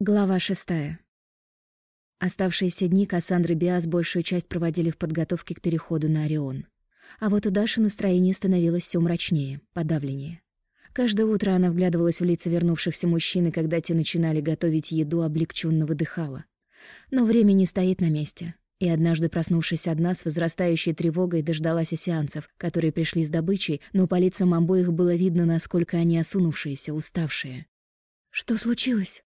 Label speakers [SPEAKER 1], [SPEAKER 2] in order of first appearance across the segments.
[SPEAKER 1] Глава шестая. Оставшиеся дни Кассандры Биас большую часть проводили в подготовке к переходу на Орион. А вот у Даши настроение становилось все мрачнее, подавленнее. Каждое утро она вглядывалась в лица вернувшихся мужчин, и когда те начинали готовить еду, облегченно выдыхала. Но время не стоит на месте. И однажды, проснувшись одна с возрастающей тревогой, дождалась сеансов, которые пришли с добычей, но по лицам обоих было видно, насколько они осунувшиеся, уставшие. «Что случилось?»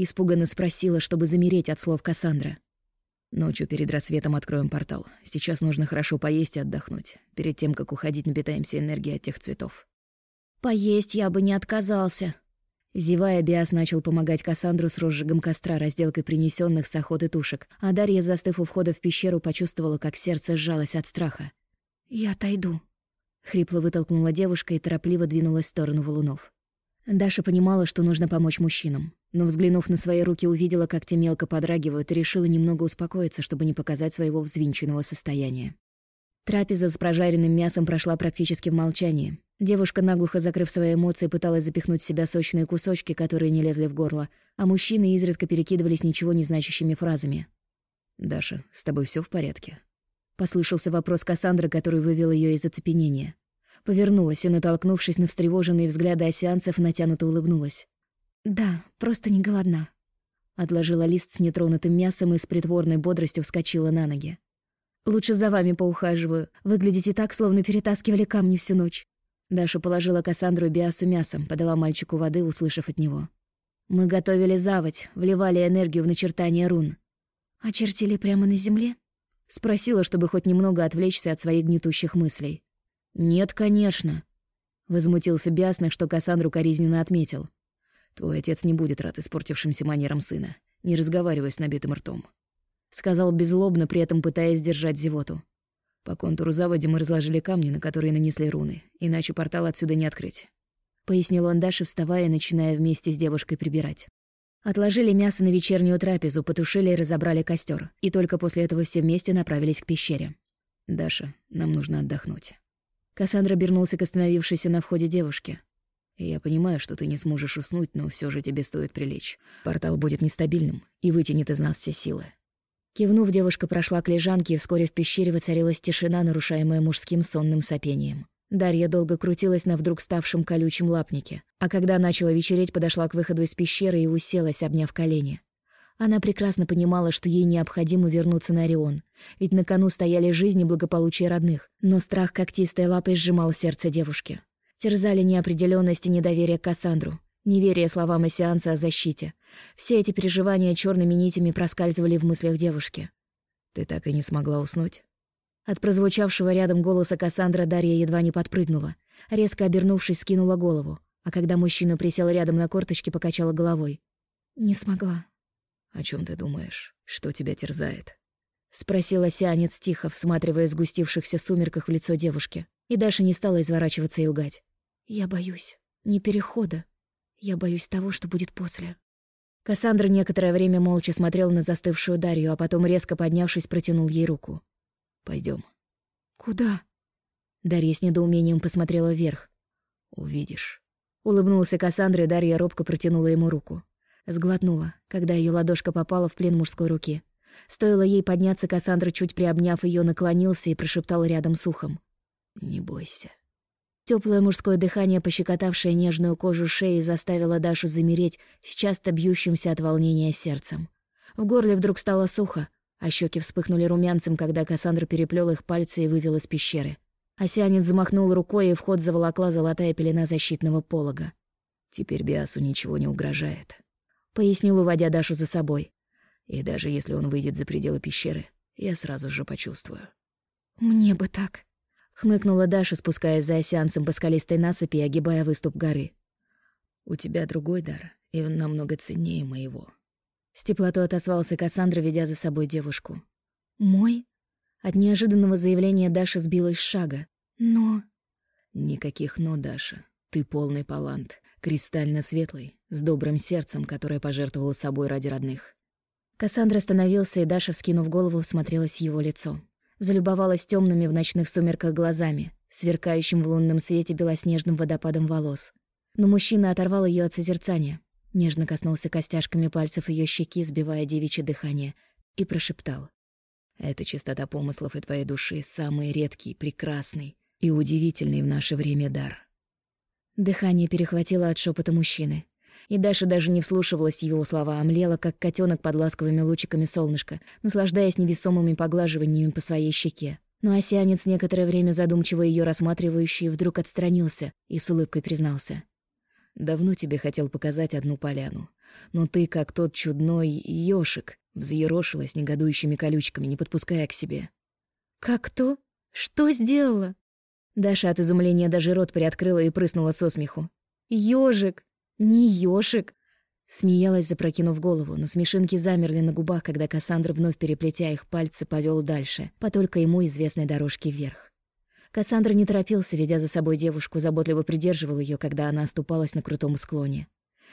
[SPEAKER 1] Испуганно спросила, чтобы замереть от слов Кассандра.
[SPEAKER 2] «Ночью перед рассветом откроем портал. Сейчас нужно хорошо поесть и отдохнуть. Перед тем, как уходить, напитаемся энергией от тех цветов».
[SPEAKER 1] «Поесть я бы не отказался». Зевая, Биас начал помогать Кассандру с розжигом костра, разделкой принесенных с охоты тушек, а Дарья, застыв у входа в пещеру, почувствовала, как сердце сжалось от страха. «Я отойду», — хрипло вытолкнула девушка и торопливо двинулась в сторону валунов. Даша понимала, что нужно помочь мужчинам, но, взглянув на свои руки, увидела, как те мелко подрагивают, и решила немного успокоиться, чтобы не показать своего взвинченного состояния. Трапеза с прожаренным мясом прошла практически в молчании. Девушка, наглухо закрыв свои эмоции, пыталась запихнуть в себя сочные кусочки, которые не лезли в горло, а мужчины изредка перекидывались ничего не значащими фразами.
[SPEAKER 2] «Даша, с тобой все в порядке?»
[SPEAKER 1] Послышался вопрос Кассандры, который вывел ее из оцепенения. Повернулась и, натолкнувшись на встревоженные взгляды осеанцев, натянуто улыбнулась. «Да, просто не голодна». Отложила лист с нетронутым мясом и с притворной бодростью вскочила на ноги. «Лучше за вами поухаживаю. Выглядите так, словно перетаскивали камни всю ночь». Даша положила Кассандру и Биасу мясом, подала мальчику воды, услышав от него. «Мы готовили заводь, вливали энергию в начертание рун». «Очертили прямо на земле?» Спросила, чтобы хоть немного отвлечься от своих гнетущих мыслей. «Нет, конечно», — возмутился Биасных, что Кассандру коризненно отметил.
[SPEAKER 2] «Твой отец не будет рад испортившимся манерам сына. Не разговаривай с набитым ртом», —
[SPEAKER 1] сказал беззлобно, при этом пытаясь держать зевоту.
[SPEAKER 2] «По контуру заводи мы разложили камни, на которые нанесли руны, иначе портал отсюда не открыть», —
[SPEAKER 1] пояснил он Даше, вставая и начиная вместе с девушкой прибирать. Отложили мясо на вечернюю трапезу, потушили и разобрали костер, и только после этого все вместе направились к пещере.
[SPEAKER 2] «Даша, нам нужно отдохнуть».
[SPEAKER 1] Кассандра обернулся к остановившейся на входе девушке.
[SPEAKER 2] «Я понимаю, что ты не сможешь уснуть, но все же тебе стоит прилечь. Портал будет нестабильным и вытянет из нас все силы».
[SPEAKER 1] Кивнув, девушка прошла к лежанке, и вскоре в пещере воцарилась тишина, нарушаемая мужским сонным сопением. Дарья долго крутилась на вдруг ставшем колючем лапнике, а когда начала вечереть, подошла к выходу из пещеры и уселась, обняв колени. Она прекрасно понимала, что ей необходимо вернуться на Орион, ведь на кону стояли жизнь и благополучие родных, но страх когтистой лапой сжимал сердце девушки. Терзали неопределенность и недоверие к Кассандру, неверие словам Мессианца о защите. Все эти переживания черными нитями проскальзывали в мыслях девушки.
[SPEAKER 2] «Ты так и не смогла уснуть?»
[SPEAKER 1] От прозвучавшего рядом голоса Кассандра Дарья едва не подпрыгнула. Резко обернувшись, скинула голову, а когда мужчина присел рядом на корточке, покачала головой. «Не смогла».
[SPEAKER 2] «О чем ты думаешь? Что тебя терзает?»
[SPEAKER 1] — спросила сианец тихо, всматривая сгустившихся сумерках в лицо девушки. И Даша не стала изворачиваться и лгать. «Я боюсь. Не перехода. Я боюсь того, что будет после». Кассандра некоторое время молча смотрел на застывшую Дарью, а потом, резко поднявшись, протянул ей руку.
[SPEAKER 2] Пойдем.
[SPEAKER 1] «Куда?» Дарья с недоумением посмотрела вверх.
[SPEAKER 2] «Увидишь».
[SPEAKER 1] Улыбнулся Кассандра, и Дарья робко протянула ему руку. Сглотнула, когда ее ладошка попала в плен мужской руки. Стоило ей подняться, Кассандра, чуть приобняв ее, наклонился и прошептал рядом с ухом.
[SPEAKER 2] «Не бойся».
[SPEAKER 1] Теплое мужское дыхание, пощекотавшее нежную кожу шеи, заставило Дашу замереть с часто бьющимся от волнения сердцем. В горле вдруг стало сухо, а щеки вспыхнули румянцем, когда Кассандра переплел их пальцы и вывел из пещеры. Осянец замахнул рукой, и в ход заволокла золотая пелена защитного полога.
[SPEAKER 2] «Теперь Биасу ничего не угрожает»,
[SPEAKER 1] пояснил, уводя Дашу за собой.
[SPEAKER 2] И даже если он выйдет за пределы пещеры, я сразу же почувствую.
[SPEAKER 1] «Мне бы так», — хмыкнула Даша, спускаясь за осянцем по скалистой насыпи и огибая выступ горы.
[SPEAKER 2] «У тебя другой дар, и он намного ценнее моего».
[SPEAKER 1] С теплотой отозвался Кассандра, ведя за собой девушку. «Мой?» От неожиданного заявления Даша сбилась с шага. «Но...»
[SPEAKER 2] «Никаких «но», Даша. Ты полный палант, кристально светлый, с добрым сердцем, которое пожертвовало собой ради родных.
[SPEAKER 1] Кассандра остановился, и Даша, вскинув голову, всмотрелась в его лицо. Залюбовалась темными в ночных сумерках глазами, сверкающим в лунном свете белоснежным водопадом волос. Но мужчина оторвал ее от созерцания. Нежно коснулся костяшками пальцев ее щеки, сбивая девичье дыхание, и прошептал.
[SPEAKER 2] «Это чистота помыслов и твоей души, самый редкий, прекрасный и удивительный в наше время дар».
[SPEAKER 1] Дыхание перехватило от шепота мужчины. И Даша даже не вслушивалась в его слова, а млела, как котенок под ласковыми лучиками солнышка, наслаждаясь невесомыми поглаживаниями по своей щеке. Но осянец, некоторое время задумчиво ее рассматривающий, вдруг отстранился и с улыбкой признался.
[SPEAKER 2] «Давно тебе хотел показать одну поляну. Но ты, как тот чудной ёшик, взъерошилась негодующими колючками, не подпуская к себе».
[SPEAKER 1] «Как кто? Что сделала?» Даша от изумления даже рот приоткрыла и прыснула со смеху. «Ёжик! Не ёшик!» Смеялась, запрокинув голову, но смешинки замерли на губах, когда Кассандра, вновь переплетя их пальцы, повел дальше, по только ему известной дорожке вверх. Кассандра не торопился, ведя за собой девушку, заботливо придерживал ее, когда она оступалась на крутом склоне.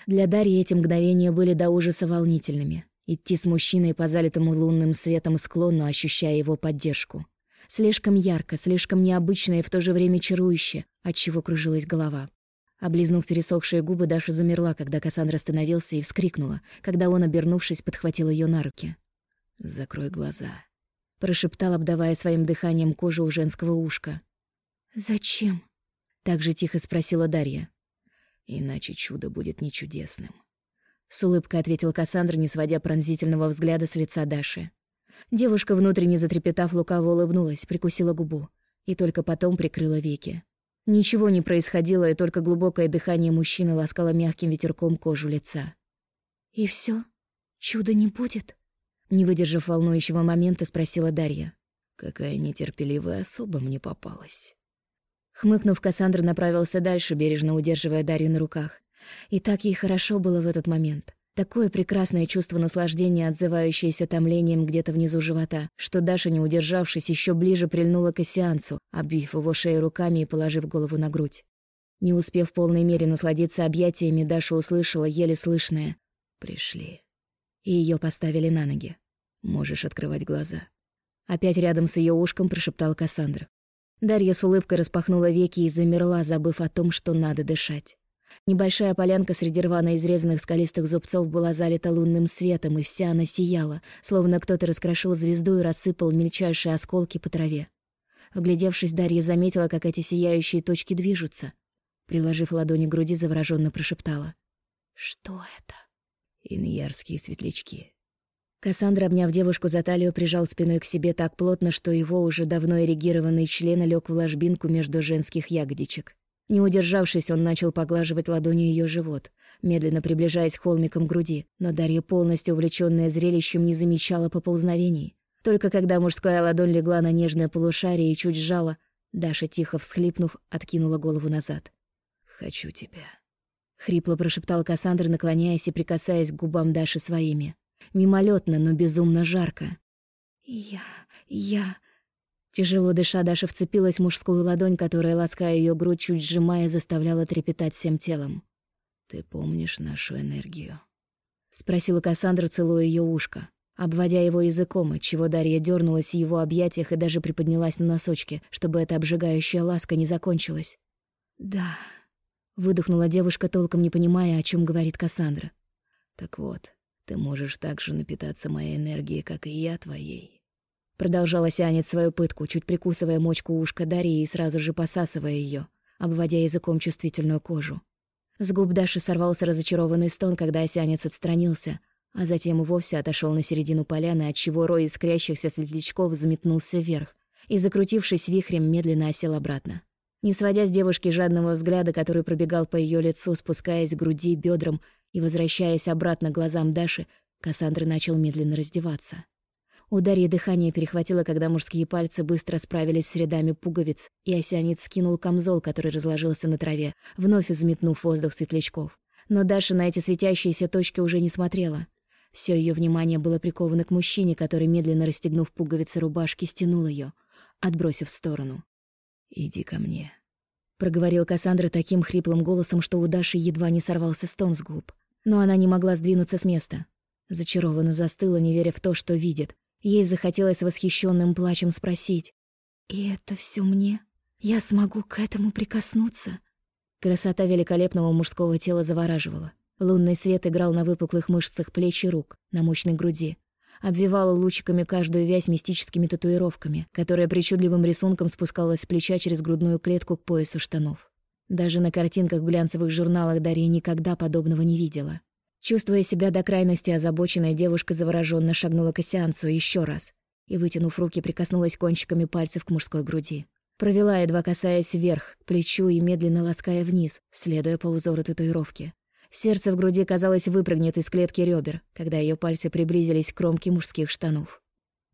[SPEAKER 1] Для Дарьи эти мгновения были до ужаса волнительными. Идти с мужчиной по залитому лунным светом склону, ощущая его поддержку. Слишком ярко, слишком необычно и в то же время чарующе, отчего кружилась голова. Облизнув пересохшие губы, Даша замерла, когда Кассандра остановился и вскрикнула, когда он, обернувшись, подхватил ее на руки.
[SPEAKER 2] «Закрой глаза», —
[SPEAKER 1] прошептал, обдавая своим дыханием кожу у женского ушка. «Зачем?» — так же тихо спросила Дарья.
[SPEAKER 2] «Иначе чудо будет не чудесным», —
[SPEAKER 1] с улыбкой ответил Кассандра, не сводя пронзительного взгляда с лица Даши. Девушка, внутренне затрепетав, лукаво улыбнулась, прикусила губу и только потом прикрыла веки. Ничего не происходило, и только глубокое дыхание мужчины ласкало мягким ветерком кожу лица. «И все? Чуда не будет?» Не выдержав волнующего момента, спросила Дарья.
[SPEAKER 2] «Какая нетерпеливая особа мне попалась».
[SPEAKER 1] Хмыкнув, Кассандра направился дальше, бережно удерживая Дарью на руках. И так ей хорошо было в этот момент. Такое прекрасное чувство наслаждения, отзывающееся томлением где-то внизу живота, что Даша, не удержавшись, еще ближе прильнула к Осеансу, обвив его шею руками и положив голову на грудь. Не успев в полной мере насладиться объятиями, Даша услышала еле слышное «Пришли». И ее поставили на ноги. «Можешь открывать глаза». Опять рядом с ее ушком прошептал Кассандра. Дарья с улыбкой распахнула веки и замерла, забыв о том, что надо дышать. Небольшая полянка среди рвано изрезанных скалистых зубцов была залита лунным светом, и вся она сияла, словно кто-то раскрошил звезду и рассыпал мельчайшие осколки по траве. Вглядевшись, Дарья заметила, как эти сияющие точки движутся. Приложив ладони к груди, завороженно прошептала. «Что это?»
[SPEAKER 2] «Иньярские светлячки».
[SPEAKER 1] Кассандра, обняв девушку за талию, прижал спиной к себе так плотно, что его уже давно эрегированный член лег в ложбинку между женских ягодичек. Не удержавшись, он начал поглаживать ладонью ее живот, медленно приближаясь к холмикам груди, но Дарья, полностью увлечённая зрелищем, не замечала поползновений. Только когда мужская ладонь легла на нежное полушарие и чуть сжала, Даша, тихо всхлипнув, откинула голову назад.
[SPEAKER 2] «Хочу тебя», —
[SPEAKER 1] хрипло прошептал Кассандра, наклоняясь и прикасаясь к губам Даши своими. Мимолетно, но безумно жарко. «Я... я...» Тяжело дыша, Даша вцепилась в мужскую ладонь, которая, лаская ее грудь, чуть сжимая, заставляла трепетать всем телом.
[SPEAKER 2] «Ты помнишь нашу энергию?»
[SPEAKER 1] — спросила Кассандра, целуя ее ушко, обводя его языком, отчего Дарья дернулась в его объятиях и даже приподнялась на носочки, чтобы эта обжигающая ласка не закончилась. «Да», — выдохнула девушка, толком не понимая, о чем говорит Кассандра.
[SPEAKER 2] «Так вот, ты можешь так же напитаться моей энергией, как и я твоей».
[SPEAKER 1] Продолжала Сианец свою пытку, чуть прикусывая мочку ушка Дарьи и сразу же посасывая ее, обводя языком чувствительную кожу. С губ Даши сорвался разочарованный стон, когда осянец отстранился, а затем и вовсе отошел на середину поляны, отчего рой искрящихся светлячков взметнулся вверх и, закрутившись вихрем, медленно осел обратно. Не сводя с девушки жадного взгляда, который пробегал по ее лицу, спускаясь к груди, бедрам и возвращаясь обратно к глазам Даши, Кассандра начал медленно раздеваться. У Дарьи дыхание перехватило, когда мужские пальцы быстро справились с рядами пуговиц, и осянец скинул камзол, который разложился на траве, вновь взметнув воздух светлячков. Но Даша на эти светящиеся точки уже не смотрела. Все ее внимание было приковано к мужчине, который, медленно расстегнув пуговицы рубашки, стянул ее, отбросив в сторону.
[SPEAKER 2] «Иди ко мне», —
[SPEAKER 1] проговорил Кассандра таким хриплым голосом, что у Даши едва не сорвался стон с губ. Но она не могла сдвинуться с места. Зачарованно застыла, не веря в то, что видит, Ей захотелось восхищенным плачем спросить. «И это все мне? Я смогу к этому прикоснуться?» Красота великолепного мужского тела завораживала. Лунный свет играл на выпуклых мышцах плеч и рук, на мощной груди. Обвивала лучиками каждую вязь мистическими татуировками, которая причудливым рисунком спускалась с плеча через грудную клетку к поясу штанов. Даже на картинках в глянцевых журналах Дарья никогда подобного не видела. Чувствуя себя до крайности озабоченная, девушка завороженно шагнула к сеансу еще раз и, вытянув руки, прикоснулась кончиками пальцев к мужской груди. Провела, едва касаясь вверх, к плечу и медленно лаская вниз, следуя по узору татуировки. Сердце в груди, казалось, выпрыгнет из клетки ребер, когда ее пальцы приблизились к кромке мужских штанов.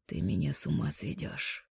[SPEAKER 2] «Ты меня с ума сведешь.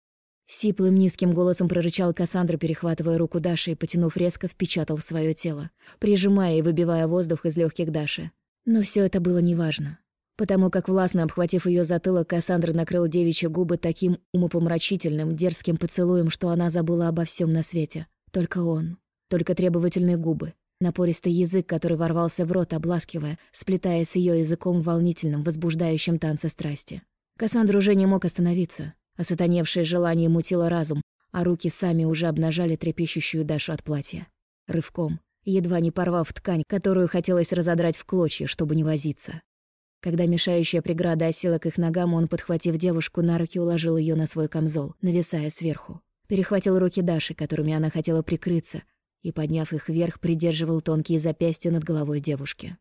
[SPEAKER 1] Сиплым низким голосом прорычал Кассандра, перехватывая руку Даши и, потянув резко, впечатал в свое тело, прижимая и выбивая воздух из легких Даши. Но все это было неважно. Потому как, властно обхватив ее затылок, Кассандра накрыл девичьи губы таким умопомрачительным, дерзким поцелуем, что она забыла обо всем на свете. Только он. Только требовательные губы. Напористый язык, который ворвался в рот, обласкивая, сплетая с ее языком в волнительном, возбуждающем танце страсти. Кассандра уже не мог остановиться. Осатаневшее желание мутило разум, а руки сами уже обнажали трепещущую Дашу от платья. Рывком, едва не порвав ткань, которую хотелось разодрать в клочья, чтобы не возиться. Когда мешающая преграда осела к их ногам, он, подхватив девушку на руки, уложил ее на свой камзол, нависая сверху. Перехватил руки Даши, которыми она хотела прикрыться, и, подняв их вверх, придерживал тонкие запястья над головой девушки.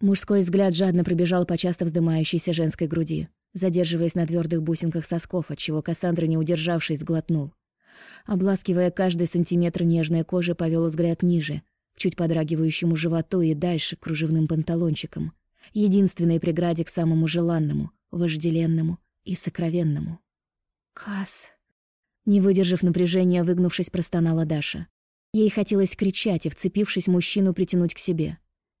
[SPEAKER 1] Мужской взгляд жадно пробежал по часто вздымающейся женской груди задерживаясь на твердых бусинках сосков, отчего Кассандра, не удержавшись, сглотнул. Обласкивая каждый сантиметр нежной кожи, повел взгляд ниже, чуть подрагивающему животу и дальше к кружевным панталончикам. Единственной преграде к самому желанному, вожделенному и сокровенному. «Касс!» Не выдержав напряжения, выгнувшись, простонала Даша. Ей хотелось кричать и, вцепившись мужчину, притянуть к себе.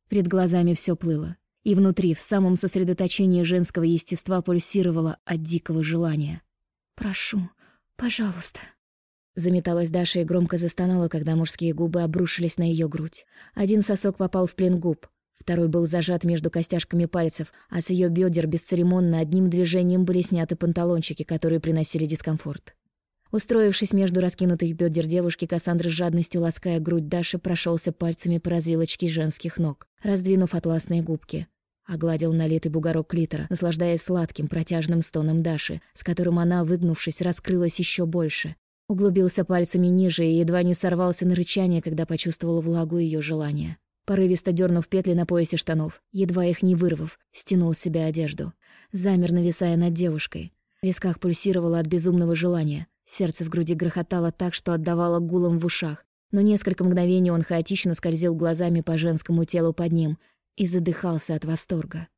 [SPEAKER 1] Перед глазами все плыло и внутри, в самом сосредоточении женского естества, пульсировало от дикого желания. «Прошу, пожалуйста». Заметалась Даша и громко застонала, когда мужские губы обрушились на ее грудь. Один сосок попал в плен губ, второй был зажат между костяшками пальцев, а с ее бедер бесцеремонно одним движением были сняты панталончики, которые приносили дискомфорт. Устроившись между раскинутых бедер девушки, Кассандра с жадностью лаская грудь Даши, прошелся пальцами по развилочке женских ног, раздвинув атласные губки. Огладил налитый бугорок клитора, наслаждаясь сладким протяжным стоном Даши, с которым она, выгнувшись, раскрылась еще больше. Углубился пальцами ниже и едва не сорвался на рычание, когда почувствовал влагу ее желания. Порывисто дернув петли на поясе штанов, едва их не вырвав, стянул с себя одежду. Замер, нависая над девушкой. В висках пульсировало от безумного желания. Сердце в груди грохотало так, что отдавало гулом в ушах. Но несколько мгновений он хаотично скользил глазами по женскому телу под ним, и задыхался от восторга.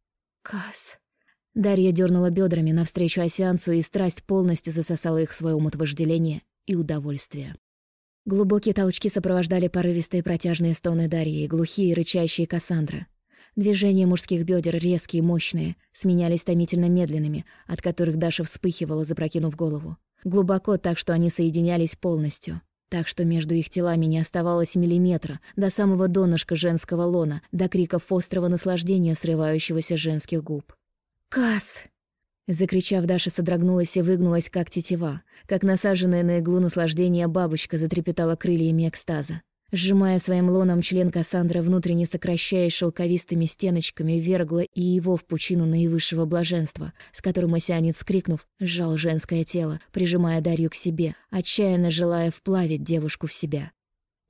[SPEAKER 1] «Касс!» Дарья дернула бедрами навстречу осянцу, и страсть полностью засосала их в свое омут вожделения и удовольствия. Глубокие толчки сопровождали порывистые протяжные стоны Дарьи глухие рычащие Кассандра. Движения мужских бедер резкие мощные, сменялись томительно медленными, от которых Даша вспыхивала, запрокинув голову. Глубоко так, что они соединялись полностью так что между их телами не оставалось миллиметра, до самого донышка женского лона, до криков острого наслаждения, срывающегося женских губ. «Касс!» Закричав, Даша содрогнулась и выгнулась, как тетива, как насаженная на иглу наслаждения бабочка затрепетала крыльями экстаза. Сжимая своим лоном член Кассандра, внутренне сокращаясь шелковистыми стеночками, вергла и его в пучину наивысшего блаженства, с которым осянец, скрикнув, сжал женское тело, прижимая Дарью к себе, отчаянно желая вплавить девушку в себя.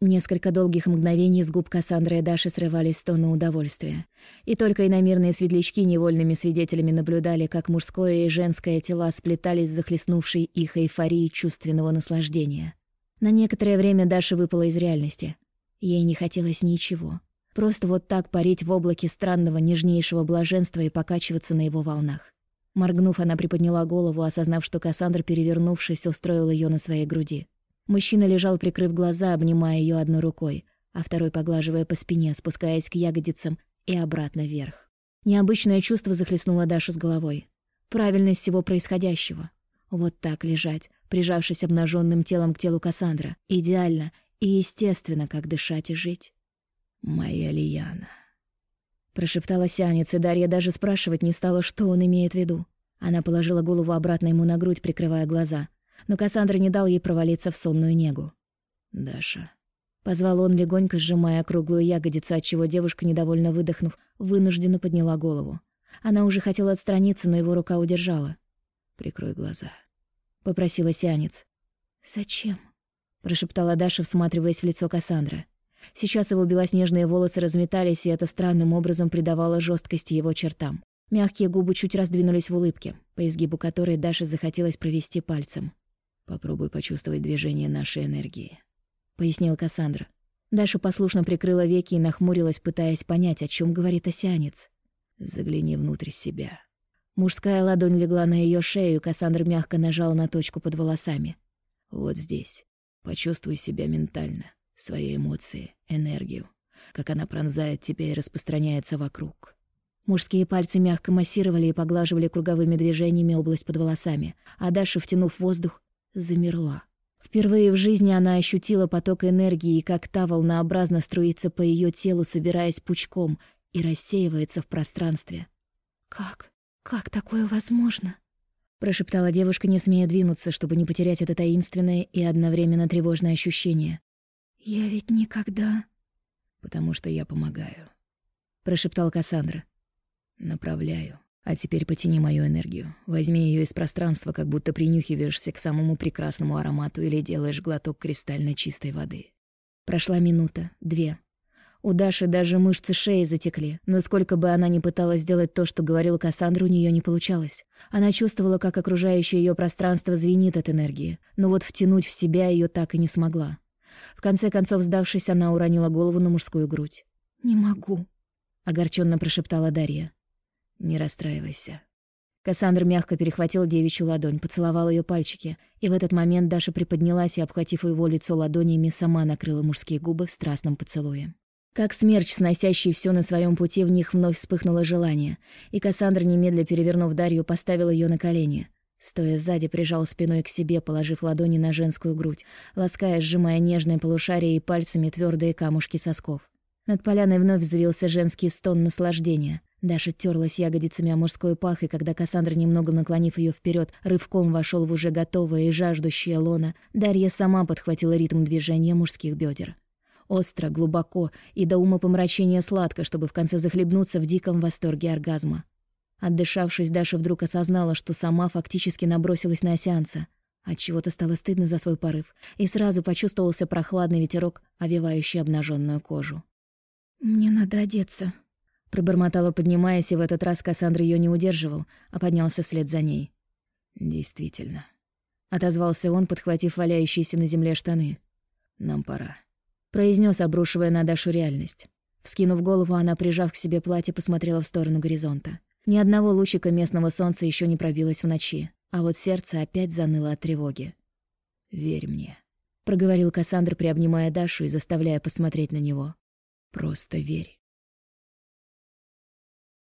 [SPEAKER 1] Несколько долгих мгновений с губ Кассандры и Даши срывались стоны удовольствия. И только иномирные светлячки невольными свидетелями наблюдали, как мужское и женское тела сплетались захлестнувшей их эйфории чувственного наслаждения. На некоторое время Даша выпала из реальности. Ей не хотелось ничего. Просто вот так парить в облаке странного, нежнейшего блаженства и покачиваться на его волнах. Моргнув, она приподняла голову, осознав, что Кассандр, перевернувшись, устроил ее на своей груди. Мужчина лежал, прикрыв глаза, обнимая ее одной рукой, а второй поглаживая по спине, спускаясь к ягодицам и обратно вверх. Необычное чувство захлестнуло Дашу с головой. Правильность всего происходящего. Вот так лежать, прижавшись обнаженным телом к телу Кассандра. Идеально и естественно, как дышать и жить.
[SPEAKER 2] «Моя Лияна», —
[SPEAKER 1] прошептала сянец, и Дарья даже спрашивать не стала, что он имеет в виду. Она положила голову обратно ему на грудь, прикрывая глаза. Но Кассандра не дал ей провалиться в сонную негу.
[SPEAKER 2] «Даша».
[SPEAKER 1] Позвал он, легонько сжимая круглую ягодицу, отчего девушка, недовольно выдохнув, вынужденно подняла голову. Она уже хотела отстраниться, но его рука удержала.
[SPEAKER 2] «Прикрой глаза», —
[SPEAKER 1] попросила сианец. «Зачем?» — прошептала Даша, всматриваясь в лицо Кассандра. Сейчас его белоснежные волосы разметались, и это странным образом придавало жесткости его чертам. Мягкие губы чуть раздвинулись в улыбке, по изгибу которой Даше захотелось провести пальцем.
[SPEAKER 2] «Попробуй почувствовать движение нашей энергии», —
[SPEAKER 1] пояснил Кассандра. Даша послушно прикрыла веки и нахмурилась, пытаясь понять, о чем говорит осянец.
[SPEAKER 2] «Загляни внутрь себя».
[SPEAKER 1] Мужская ладонь легла на ее шею, и Кассандр мягко нажал на точку под волосами.
[SPEAKER 2] «Вот здесь. Почувствуй себя ментально, свои эмоции, энергию, как она пронзает тебя и распространяется вокруг».
[SPEAKER 1] Мужские пальцы мягко массировали и поглаживали круговыми движениями область под волосами, а Даша, втянув воздух, замерла. Впервые в жизни она ощутила поток энергии, и как та волнообразно струится по ее телу, собираясь пучком, и рассеивается в пространстве. «Как? Как такое возможно?» прошептала девушка, не смея двинуться, чтобы не потерять это таинственное и одновременно тревожное ощущение. «Я ведь никогда...»
[SPEAKER 2] «Потому что я помогаю», —
[SPEAKER 1] прошептал Кассандра.
[SPEAKER 2] «Направляю. А теперь потяни мою энергию. Возьми ее из пространства, как будто принюхиваешься к самому прекрасному аромату или делаешь глоток кристально чистой воды».
[SPEAKER 1] Прошла минута, две. У Даши даже мышцы шеи затекли, но сколько бы она ни пыталась сделать то, что говорил Кассандра, у нее не получалось. Она чувствовала, как окружающее ее пространство звенит от энергии, но вот втянуть в себя ее так и не смогла. В конце концов, сдавшись, она уронила голову на мужскую грудь. «Не могу», — огорченно прошептала Дарья.
[SPEAKER 2] «Не расстраивайся».
[SPEAKER 1] Кассандр мягко перехватил девичью ладонь, поцеловал ее пальчики, и в этот момент Даша приподнялась и, обхватив его лицо ладонями, сама накрыла мужские губы в страстном поцелуе. Как смерч, сносящий все на своем пути, в них вновь вспыхнуло желание, и Кассандра, немедля перевернув Дарью, поставил ее на колени. Стоя сзади, прижал спиной к себе, положив ладони на женскую грудь, лаская, сжимая нежное полушарие и пальцами твердые камушки сосков. Над поляной вновь взвился женский стон наслаждения. Даша терлась ягодицами о мужской пах, и когда Кассандра, немного наклонив ее вперед, рывком вошел в уже готовое и жаждущее лоно, Дарья сама подхватила ритм движения мужских бедер. Остро, глубоко и до ума помрачения сладко, чтобы в конце захлебнуться в диком восторге оргазма. Отдышавшись, Даша вдруг осознала, что сама фактически набросилась на осянца. Отчего-то стало стыдно за свой порыв, и сразу почувствовался прохладный ветерок, овивающий обнаженную кожу. «Мне надо одеться», — пробормотала, поднимаясь, и в этот раз Кассандра ее не удерживал, а поднялся вслед за ней.
[SPEAKER 2] «Действительно», —
[SPEAKER 1] отозвался он, подхватив валяющиеся на земле штаны.
[SPEAKER 2] «Нам пора»
[SPEAKER 1] произнес, обрушивая на Дашу реальность. Вскинув голову, она, прижав к себе платье, посмотрела в сторону горизонта. Ни одного лучика местного солнца еще не пробилось в ночи, а вот сердце опять заныло от тревоги.
[SPEAKER 2] «Верь мне», —
[SPEAKER 1] проговорил Кассандр, приобнимая Дашу и заставляя посмотреть на него.
[SPEAKER 2] «Просто верь».